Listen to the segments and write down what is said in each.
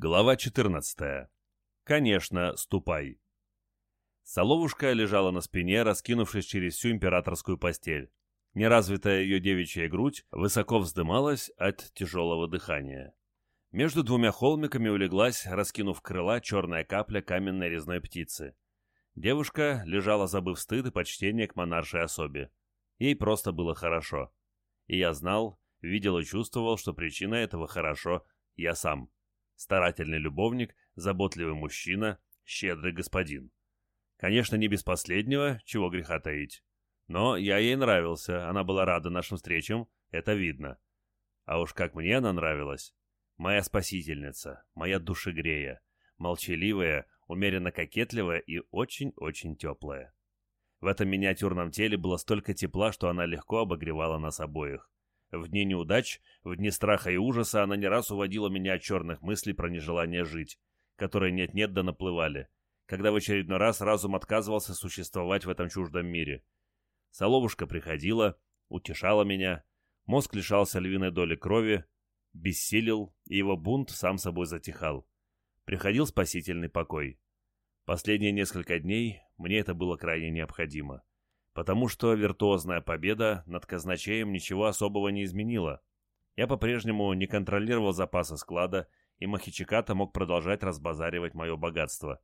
Глава 14. Конечно, ступай. Соловушка лежала на спине, раскинувшись через всю императорскую постель. Неразвитая ее девичья грудь высоко вздымалась от тяжелого дыхания. Между двумя холмиками улеглась, раскинув крыла, черная капля каменной резной птицы. Девушка лежала, забыв стыд и почтение к монаршей особе. Ей просто было хорошо. И я знал, видел и чувствовал, что причина этого «хорошо» я сам старательный любовник, заботливый мужчина, щедрый господин. Конечно, не без последнего, чего греха таить. Но я ей нравился, она была рада нашим встречам, это видно. А уж как мне она нравилась. Моя спасительница, моя душегрея, молчаливая, умеренно кокетливая и очень-очень теплая. В этом миниатюрном теле было столько тепла, что она легко обогревала нас обоих. В дни неудач, в дни страха и ужаса она не раз уводила меня от черных мыслей про нежелание жить, которые нет-нет да наплывали, когда в очередной раз разум отказывался существовать в этом чуждом мире. Соловушка приходила, утешала меня, мозг лишался львиной доли крови, бессилил, и его бунт сам собой затихал. Приходил спасительный покой. Последние несколько дней мне это было крайне необходимо потому что виртуозная победа над казначеем ничего особого не изменила. Я по-прежнему не контролировал запасы склада, и Махичиката мог продолжать разбазаривать мое богатство.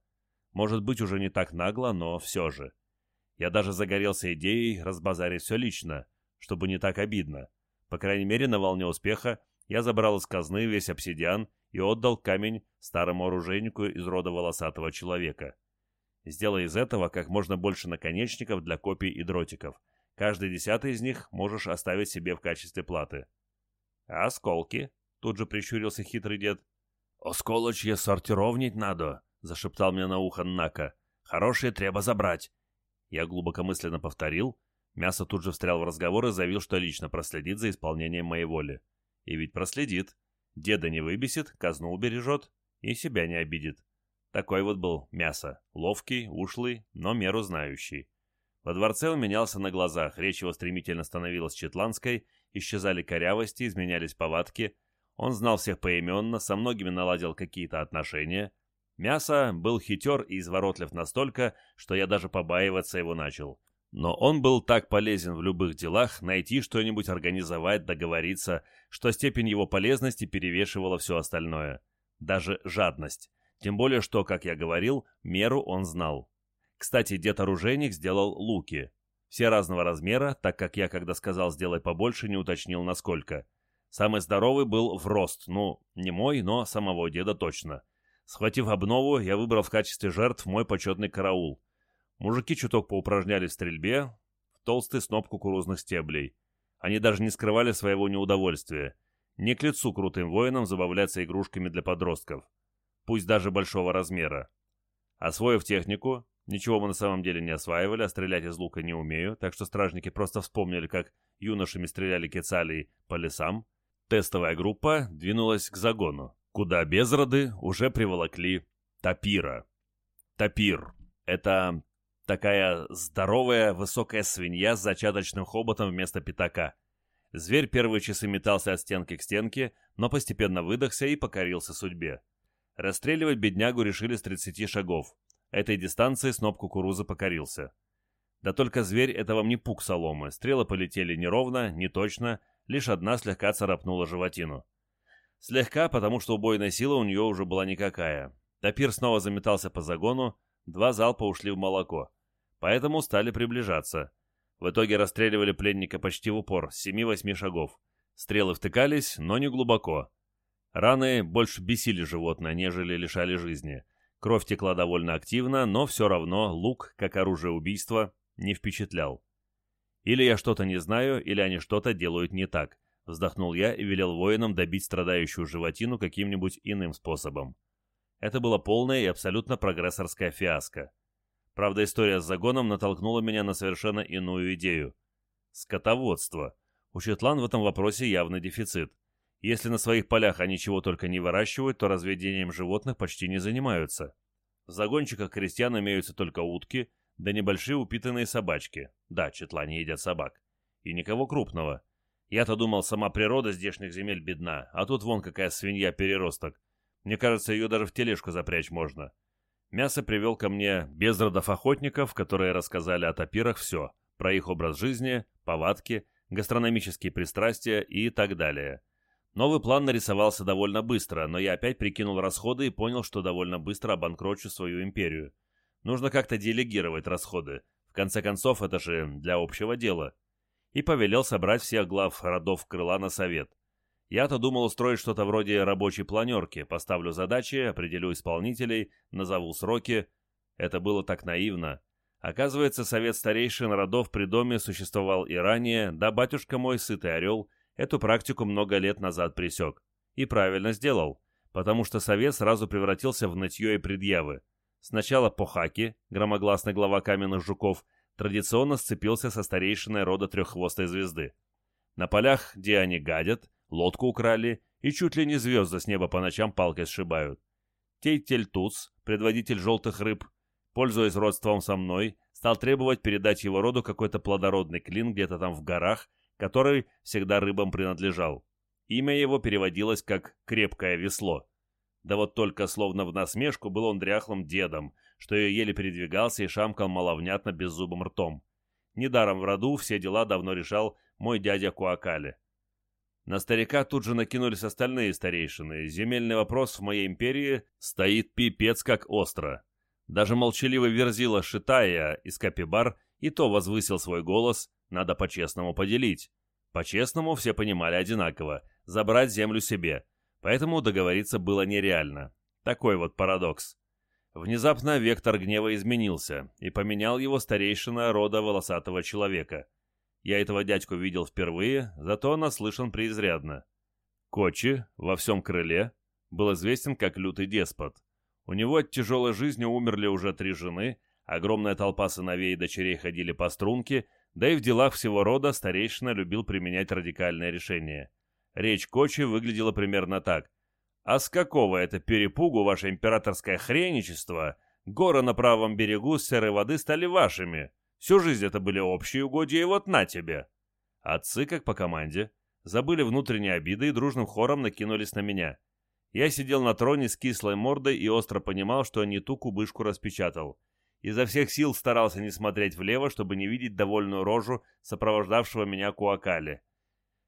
Может быть, уже не так нагло, но все же. Я даже загорелся идеей разбазарить все лично, чтобы не так обидно. По крайней мере, на волне успеха я забрал из казны весь обсидиан и отдал камень старому оружейнику из рода волосатого человека. Сделай из этого как можно больше наконечников для копий и дротиков. Каждый десятый из них можешь оставить себе в качестве платы. А осколки? Тут же прищурился хитрый дед. «Осколочье сортировнить надо», — зашептал мне на ухо Нака. «Хорошие треба забрать». Я глубокомысленно повторил. Мясо тут же встрял в разговор и заявил, что лично проследит за исполнением моей воли. И ведь проследит. Деда не выбесит, казну убережет и себя не обидит. Такой вот был мясо. Ловкий, ушлый, но меру знающий. Во дворце он менялся на глазах, речь его стремительно становилась четландской, исчезали корявости, изменялись повадки. Он знал всех поименно, со многими наладил какие-то отношения. Мясо был хитер и изворотлив настолько, что я даже побаиваться его начал. Но он был так полезен в любых делах, найти что-нибудь, организовать, договориться, что степень его полезности перевешивала все остальное. Даже жадность. Тем более, что, как я говорил, меру он знал. Кстати, дед-оружейник сделал луки. Все разного размера, так как я, когда сказал «сделай побольше», не уточнил насколько. Самый здоровый был в рост, ну, не мой, но самого деда точно. Схватив обнову, я выбрал в качестве жертв мой почетный караул. Мужики чуток поупражнялись в стрельбе, в толстый сноп кукурузных стеблей. Они даже не скрывали своего неудовольствия. Не к лицу крутым воинам забавляться игрушками для подростков пусть даже большого размера. Освоив технику, ничего мы на самом деле не осваивали, а стрелять из лука не умею, так что стражники просто вспомнили, как юношами стреляли кецалии по лесам. Тестовая группа двинулась к загону, куда безроды уже приволокли тапира. Тапир — это такая здоровая высокая свинья с зачаточным хоботом вместо пятака. Зверь первые часы метался от стенки к стенке, но постепенно выдохся и покорился судьбе. Расстреливать беднягу решили с 30 шагов. Этой дистанции сноп кукурузы покорился. Да только зверь — это вам не пук соломы. Стрелы полетели неровно, не точно, лишь одна слегка царапнула животину. Слегка, потому что убойная сила у нее уже была никакая. Топир снова заметался по загону, два залпа ушли в молоко. Поэтому стали приближаться. В итоге расстреливали пленника почти в упор, с 7-8 шагов. Стрелы втыкались, но не глубоко. Раны больше бесили животное, нежели лишали жизни. Кровь текла довольно активно, но все равно лук, как оружие убийства, не впечатлял. «Или я что-то не знаю, или они что-то делают не так», — вздохнул я и велел воинам добить страдающую животину каким-нибудь иным способом. Это было полное и абсолютно прогрессорская фиаско. Правда, история с загоном натолкнула меня на совершенно иную идею. Скотоводство. У Четлан в этом вопросе явный дефицит. Если на своих полях они чего только не выращивают, то разведением животных почти не занимаются. В загончиках крестьян имеются только утки, да небольшие упитанные собачки. Да, четлане едят собак. И никого крупного. Я-то думал, сама природа здешних земель бедна, а тут вон какая свинья-переросток. Мне кажется, ее даже в тележку запрячь можно. Мясо привел ко мне без родов охотников, которые рассказали о тапирах все, про их образ жизни, повадки, гастрономические пристрастия и так далее. Новый план нарисовался довольно быстро, но я опять прикинул расходы и понял, что довольно быстро обанкрочу свою империю. Нужно как-то делегировать расходы. В конце концов, это же для общего дела. И повелел собрать всех глав родов крыла на совет. Я-то думал устроить что-то вроде рабочей планерки, поставлю задачи, определю исполнителей, назову сроки. Это было так наивно. Оказывается, совет старейшин родов при доме существовал и ранее, да батюшка мой, сытый орел, эту практику много лет назад пресек. И правильно сделал, потому что совет сразу превратился в нытье и предъявы. Сначала Похаки, громогласный глава каменных жуков, традиционно сцепился со старейшиной рода треххвостой звезды. На полях, где они гадят, лодку украли и чуть ли не звезды с неба по ночам палкой сшибают. Тейтельтуц, предводитель желтых рыб, пользуясь родством со мной, стал требовать передать его роду какой-то плодородный клин где-то там в горах, который всегда рыбам принадлежал. Имя его переводилось как «крепкое весло». Да вот только словно в насмешку был он дряхлым дедом, что еле передвигался и шамкал маловнятно беззубым ртом. Недаром в роду все дела давно решал мой дядя Куакали. На старика тут же накинулись остальные старейшины. Земельный вопрос в моей империи стоит пипец как остро. Даже молчаливый верзила Шитая из Капибар и то возвысил свой голос, надо по-честному поделить. По-честному все понимали одинаково, забрать землю себе, поэтому договориться было нереально. Такой вот парадокс. Внезапно вектор гнева изменился, и поменял его старейшина рода волосатого человека. Я этого дядьку видел впервые, зато наслышан преизрядно. Кочи во всем крыле был известен как лютый деспот. У него от тяжелой жизни умерли уже три жены, огромная толпа сыновей и дочерей ходили по струнке, да и в делах всего рода старейшина любил применять радикальные решения. Речь Кочи выглядела примерно так. «А с какого это перепугу ваше императорское хреничество? Горы на правом берегу с серой воды стали вашими. Всю жизнь это были общие угодья, и вот на тебе!» Отцы, как по команде, забыли внутренние обиды и дружным хором накинулись на меня – я сидел на троне с кислой мордой и остро понимал, что не ту кубышку распечатал. Изо всех сил старался не смотреть влево, чтобы не видеть довольную рожу сопровождавшего меня Куакали.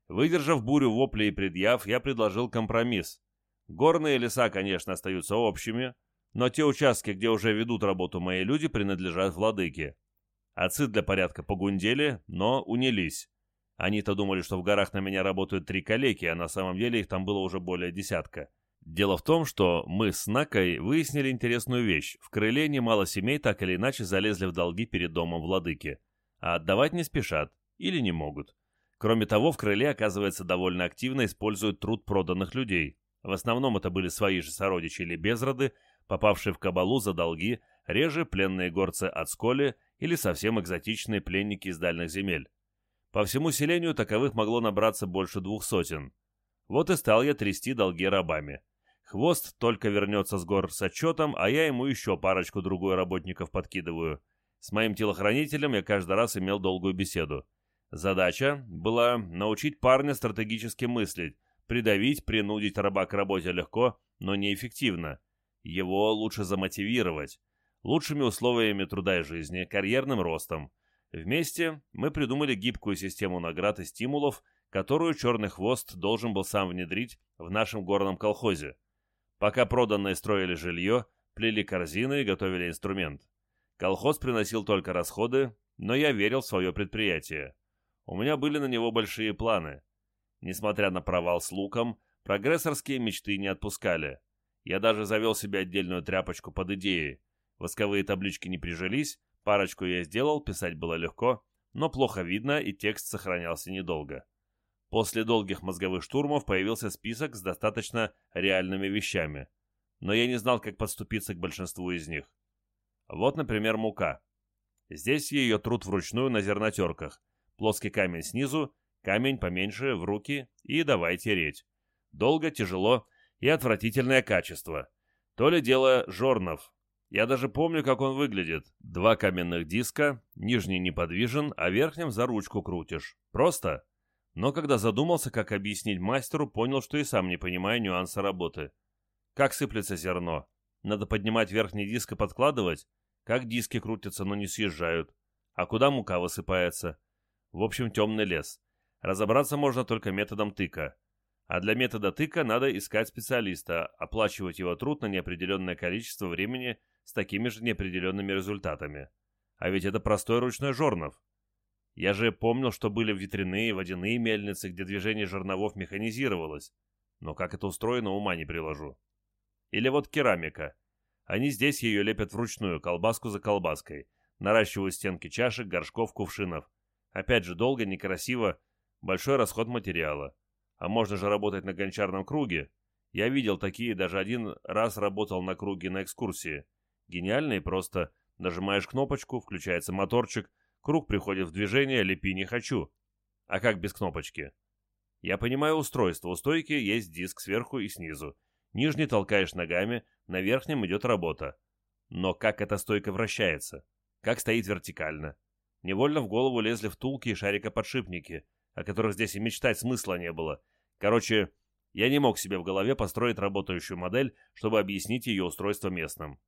Выдержав бурю воплей и предъяв, я предложил компромисс. Горные леса, конечно, остаются общими, но те участки, где уже ведут работу мои люди, принадлежат владыке. Отцы для порядка погундели, но унялись. Они-то думали, что в горах на меня работают три калеки, а на самом деле их там было уже более десятка. Дело в том, что мы с Накой выяснили интересную вещь. В крыле немало семей так или иначе залезли в долги перед домом владыки, а отдавать не спешат или не могут. Кроме того, в крыле, оказывается, довольно активно используют труд проданных людей. В основном это были свои же сородичи или безроды, попавшие в кабалу за долги, реже пленные горцы от сколи или совсем экзотичные пленники из дальних земель. По всему селению таковых могло набраться больше двух сотен. Вот и стал я трясти долги рабами. Хвост только вернется с гор с отчетом, а я ему еще парочку-другую работников подкидываю. С моим телохранителем я каждый раз имел долгую беседу. Задача была научить парня стратегически мыслить, придавить, принудить раба к работе легко, но неэффективно. Его лучше замотивировать. Лучшими условиями труда и жизни, карьерным ростом. Вместе мы придумали гибкую систему наград и стимулов, которую «Черный хвост» должен был сам внедрить в нашем горном колхозе. Пока проданные строили жилье, плели корзины и готовили инструмент. Колхоз приносил только расходы, но я верил в свое предприятие. У меня были на него большие планы. Несмотря на провал с луком, прогрессорские мечты не отпускали. Я даже завел себе отдельную тряпочку под идеей. Восковые таблички не прижились, парочку я сделал, писать было легко, но плохо видно и текст сохранялся недолго. После долгих мозговых штурмов появился список с достаточно реальными вещами, но я не знал, как подступиться к большинству из них. Вот, например, мука. Здесь ее труд вручную на зернотерках. Плоский камень снизу, камень поменьше в руки и давай тереть. Долго, тяжело и отвратительное качество. То ли дело жорнов. Я даже помню, как он выглядит. Два каменных диска, нижний неподвижен, а верхним за ручку крутишь. Просто но когда задумался, как объяснить мастеру, понял, что и сам не понимаю нюанса работы. Как сыплется зерно? Надо поднимать верхний диск и подкладывать? Как диски крутятся, но не съезжают? А куда мука высыпается? В общем, темный лес. Разобраться можно только методом тыка. А для метода тыка надо искать специалиста, оплачивать его труд на неопределенное количество времени с такими же неопределенными результатами. А ведь это простой ручной жорнов. Я же помнил, что были ветряные, водяные мельницы, где движение жерновов механизировалось. Но как это устроено, ума не приложу. Или вот керамика. Они здесь ее лепят вручную, колбаску за колбаской. Наращивают стенки чашек, горшков, кувшинов. Опять же, долго, некрасиво, большой расход материала. А можно же работать на гончарном круге. Я видел такие, даже один раз работал на круге на экскурсии. Гениально и просто. Нажимаешь кнопочку, включается моторчик, круг приходит в движение, лепи не хочу. А как без кнопочки? Я понимаю устройство. У стойки есть диск сверху и снизу. Нижний толкаешь ногами, на верхнем идет работа. Но как эта стойка вращается? Как стоит вертикально? Невольно в голову лезли втулки и шарикоподшипники, о которых здесь и мечтать смысла не было. Короче, я не мог себе в голове построить работающую модель, чтобы объяснить ее устройство местным.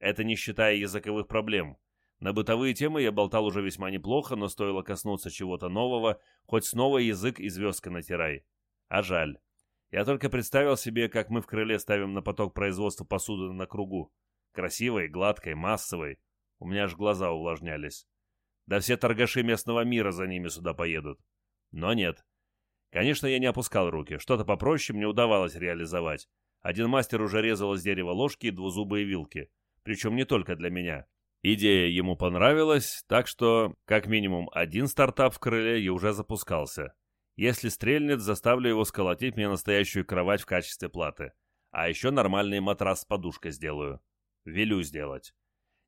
Это не считая языковых проблем. На бытовые темы я болтал уже весьма неплохо, но стоило коснуться чего-то нового, хоть снова язык и звездка натирай. А жаль. Я только представил себе, как мы в крыле ставим на поток производства посуды на кругу. Красивой, гладкой, массовой. У меня аж глаза увлажнялись. Да все торгаши местного мира за ними сюда поедут. Но нет. Конечно, я не опускал руки. Что-то попроще мне удавалось реализовать. Один мастер уже резал из дерева ложки и двузубые вилки. Причем не только для меня. Идея ему понравилась, так что как минимум один стартап в крыле и уже запускался. Если стрельнет, заставлю его сколотить мне настоящую кровать в качестве платы. А еще нормальный матрас с подушкой сделаю. Велю сделать.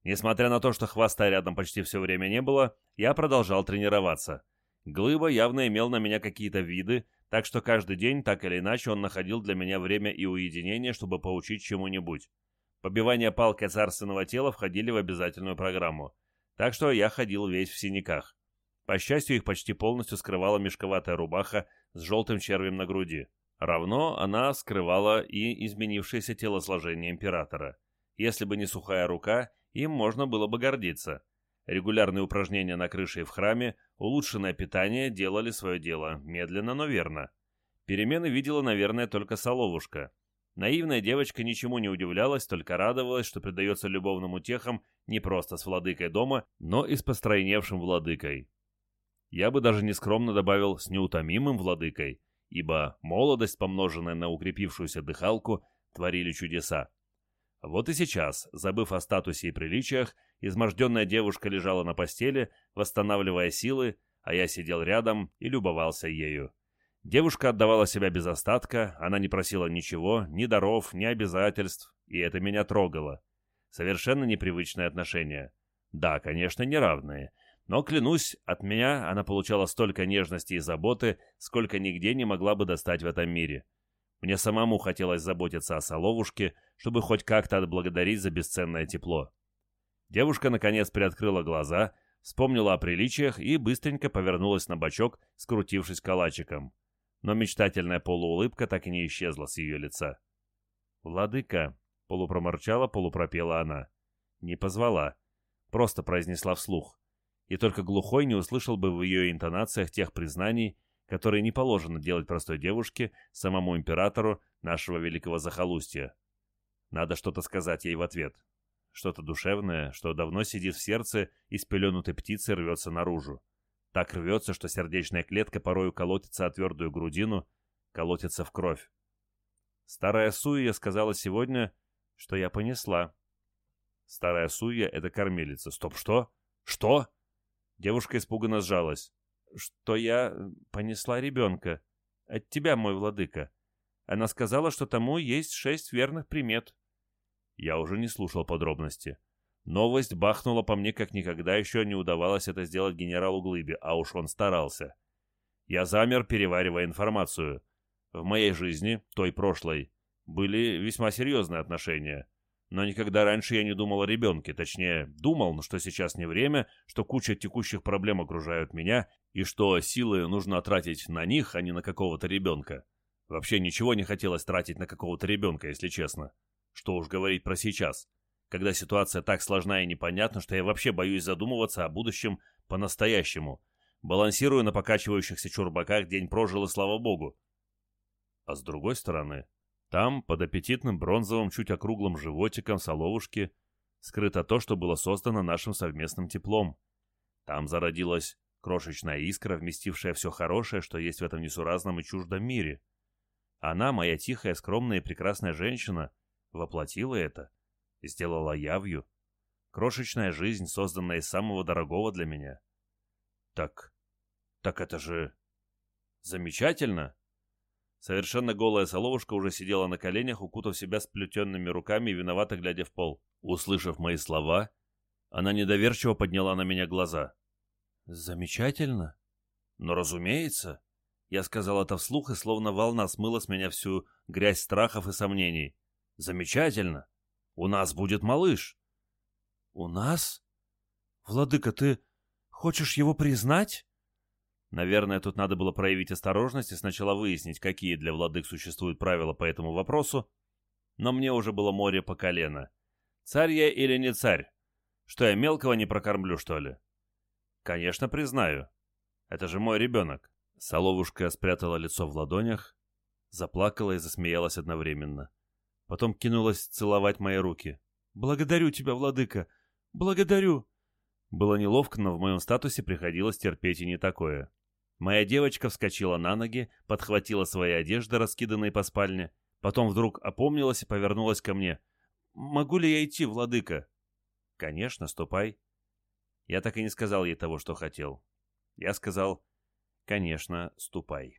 Несмотря на то, что хвоста рядом почти все время не было, я продолжал тренироваться. Глыба явно имел на меня какие-то виды, так что каждый день, так или иначе, он находил для меня время и уединение, чтобы поучить чему-нибудь. Побивание палкой царственного тела входили в обязательную программу. Так что я ходил весь в синяках. По счастью, их почти полностью скрывала мешковатая рубаха с желтым червем на груди. Равно она скрывала и изменившееся телосложение императора. Если бы не сухая рука, им можно было бы гордиться. Регулярные упражнения на крыше и в храме, улучшенное питание делали свое дело, медленно, но верно. Перемены видела, наверное, только Соловушка. Наивная девочка ничему не удивлялась, только радовалась, что предается любовным утехам не просто с владыкой дома, но и с постройневшим владыкой. Я бы даже нескромно добавил «с неутомимым владыкой», ибо молодость, помноженная на укрепившуюся дыхалку, творили чудеса. Вот и сейчас, забыв о статусе и приличиях, изможденная девушка лежала на постели, восстанавливая силы, а я сидел рядом и любовался ею. Девушка отдавала себя без остатка, она не просила ничего, ни даров, ни обязательств, и это меня трогало. Совершенно непривычные отношения. Да, конечно, неравные, но, клянусь, от меня она получала столько нежности и заботы, сколько нигде не могла бы достать в этом мире. Мне самому хотелось заботиться о Соловушке, чтобы хоть как-то отблагодарить за бесценное тепло. Девушка, наконец, приоткрыла глаза, вспомнила о приличиях и быстренько повернулась на бочок, скрутившись калачиком. Но мечтательная полуулыбка так и не исчезла с ее лица. «Владыка», — полупроморчала, полупропела она. Не позвала, просто произнесла вслух. И только глухой не услышал бы в ее интонациях тех признаний, которые не положено делать простой девушке, самому императору нашего великого захолустья. Надо что-то сказать ей в ответ. Что-то душевное, что давно сидит в сердце и спеленутой птицы рвется наружу. Так рвется, что сердечная клетка порою колотится о твердую грудину, колотится в кровь. Старая Суя сказала сегодня, что я понесла. Старая Суя — это кормилица. Стоп, что? Что? Девушка испуганно сжалась что я э, понесла ребенка. От тебя, мой владыка. Она сказала, что тому есть шесть верных примет. Я уже не слушал подробности. Новость бахнула по мне, как никогда еще не удавалось это сделать генералу Глыбе, а уж он старался. Я замер, переваривая информацию. В моей жизни, той прошлой, были весьма серьезные отношения. Но никогда раньше я не думал о ребенке, точнее, думал, что сейчас не время, что куча текущих проблем окружают меня, и что силы нужно тратить на них, а не на какого-то ребенка. Вообще ничего не хотелось тратить на какого-то ребенка, если честно. Что уж говорить про сейчас, когда ситуация так сложна и непонятна, что я вообще боюсь задумываться о будущем по-настоящему. Балансирую на покачивающихся чурбаках, день прожил и слава богу. А с другой стороны, там, под аппетитным бронзовым, чуть округлым животиком соловушки, скрыто то, что было создано нашим совместным теплом. Там зародилась крошечная искра, вместившая все хорошее, что есть в этом несуразном и чуждом мире. Она, моя тихая, скромная и прекрасная женщина, воплотила это, сделала явью. Крошечная жизнь, созданная из самого дорогого для меня. Так, так это же замечательно. Совершенно голая соловушка уже сидела на коленях, укутав себя сплетенными руками и виновато глядя в пол. Услышав мои слова, она недоверчиво подняла на меня глаза. «Замечательно?» «Но разумеется!» Я сказал это вслух, и словно волна смыла с меня всю грязь страхов и сомнений. «Замечательно! У нас будет малыш!» «У нас? Владыка, ты хочешь его признать?» Наверное, тут надо было проявить осторожность и сначала выяснить, какие для владык существуют правила по этому вопросу, но мне уже было море по колено. Царь я или не царь? Что я мелкого не прокормлю, что ли? Конечно, признаю. Это же мой ребенок. Соловушка спрятала лицо в ладонях, заплакала и засмеялась одновременно. Потом кинулась целовать мои руки. «Благодарю тебя, владыка! Благодарю!» Было неловко, но в моем статусе приходилось терпеть и не такое. Моя девочка вскочила на ноги, подхватила свои одежды, раскиданные по спальне, потом вдруг опомнилась и повернулась ко мне. «Могу ли я идти, владыка?» «Конечно, ступай». Я так и не сказал ей того, что хотел. Я сказал «Конечно, ступай».